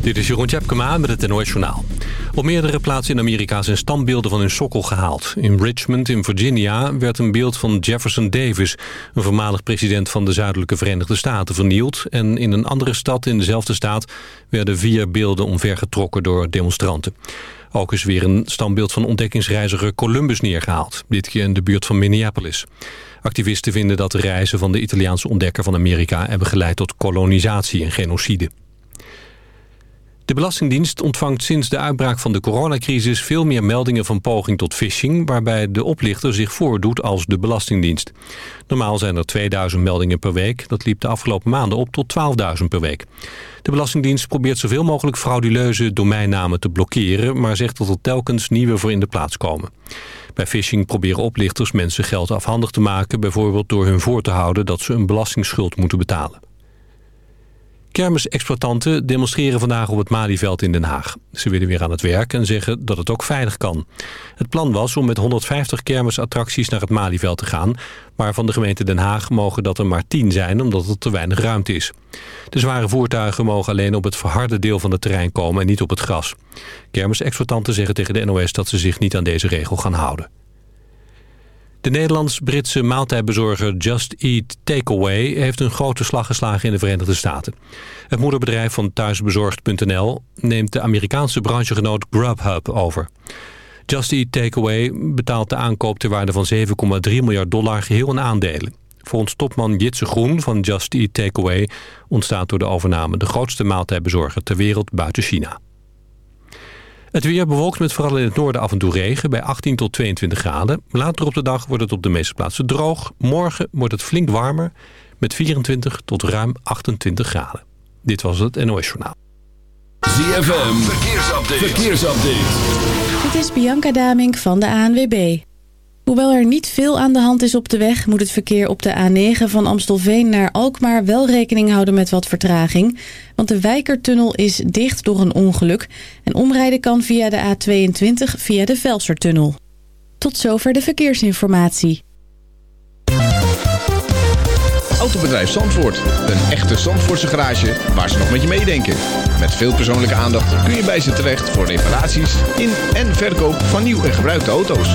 Dit is Jeroen Tjepkema met het NOS Journaal. Op meerdere plaatsen in Amerika zijn standbeelden van hun sokkel gehaald. In Richmond in Virginia werd een beeld van Jefferson Davis... een voormalig president van de zuidelijke Verenigde Staten, vernield. En in een andere stad in dezelfde staat... werden vier beelden omvergetrokken door demonstranten. Ook is weer een standbeeld van ontdekkingsreiziger Columbus neergehaald. Dit keer in de buurt van Minneapolis. Activisten vinden dat de reizen van de Italiaanse ontdekker van Amerika... hebben geleid tot kolonisatie en genocide. De Belastingdienst ontvangt sinds de uitbraak van de coronacrisis... veel meer meldingen van poging tot phishing... waarbij de oplichter zich voordoet als de Belastingdienst. Normaal zijn er 2000 meldingen per week. Dat liep de afgelopen maanden op tot 12.000 per week. De Belastingdienst probeert zoveel mogelijk frauduleuze domeinnamen te blokkeren... maar zegt dat er telkens nieuwe voor in de plaats komen. Bij phishing proberen oplichters mensen geld afhandig te maken... bijvoorbeeld door hun voor te houden dat ze een belastingsschuld moeten betalen. Kermisexploitanten demonstreren vandaag op het Malieveld in Den Haag. Ze willen weer aan het werk en zeggen dat het ook veilig kan. Het plan was om met 150 kermisattracties naar het Malieveld te gaan... maar van de gemeente Den Haag mogen dat er maar 10 zijn... omdat er te weinig ruimte is. De zware voertuigen mogen alleen op het verharde deel van het terrein komen... en niet op het gras. Kermisexploitanten zeggen tegen de NOS dat ze zich niet aan deze regel gaan houden. De Nederlands-Britse maaltijdbezorger Just Eat Takeaway... heeft een grote slag geslagen in de Verenigde Staten. Het moederbedrijf van thuisbezorgd.nl neemt de Amerikaanse branchegenoot Grubhub over. Just Eat Takeaway betaalt de aankoop ter waarde van 7,3 miljard dollar geheel in aandelen. Volgens topman Jitse Groen van Just Eat Takeaway ontstaat door de overname de grootste maaltijdbezorger ter wereld buiten China. Het weer bewolkt met vooral in het noorden af en toe regen bij 18 tot 22 graden. Later op de dag wordt het op de meeste plaatsen droog. Morgen wordt het flink warmer met 24 tot ruim 28 graden. Dit was het NOS Journaal. ZFM, verkeersupdate. verkeersupdate. Dit is Bianca Damink van de ANWB. Hoewel er niet veel aan de hand is op de weg... moet het verkeer op de A9 van Amstelveen naar Alkmaar... wel rekening houden met wat vertraging. Want de Wijkertunnel is dicht door een ongeluk... en omrijden kan via de A22 via de Velsertunnel. Tot zover de verkeersinformatie. Autobedrijf Zandvoort. Een echte Zandvoortse garage waar ze nog met je meedenken. Met veel persoonlijke aandacht kun je bij ze terecht... voor reparaties in en verkoop van nieuw en gebruikte auto's.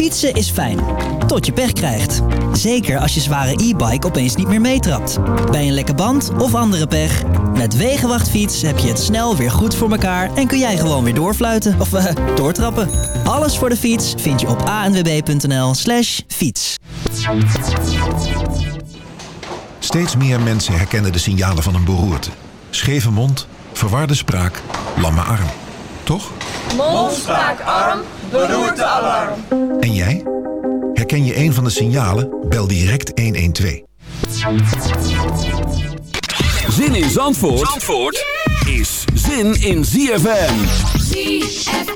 Fietsen is fijn, tot je pech krijgt. Zeker als je zware e-bike opeens niet meer meetrapt. Bij een lekke band of andere pech. Met Wegenwachtfiets heb je het snel weer goed voor elkaar... en kun jij gewoon weer doorfluiten of uh, doortrappen. Alles voor de fiets vind je op anwb.nl slash fiets. Steeds meer mensen herkennen de signalen van een beroerte. Scheve mond, verwarde spraak, lamme arm. Toch? Mond, spraak, arm, beroerte, alarm. En jij? Herken je een van de signalen? Bel direct 112. Zin in Zandvoort, Zandvoort is zin in ZFM. ZFM.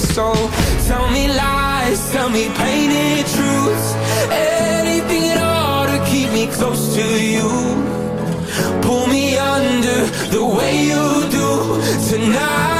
So tell me lies, tell me painted truths. Anything at all to keep me close to you. Pull me under the way you do. Tonight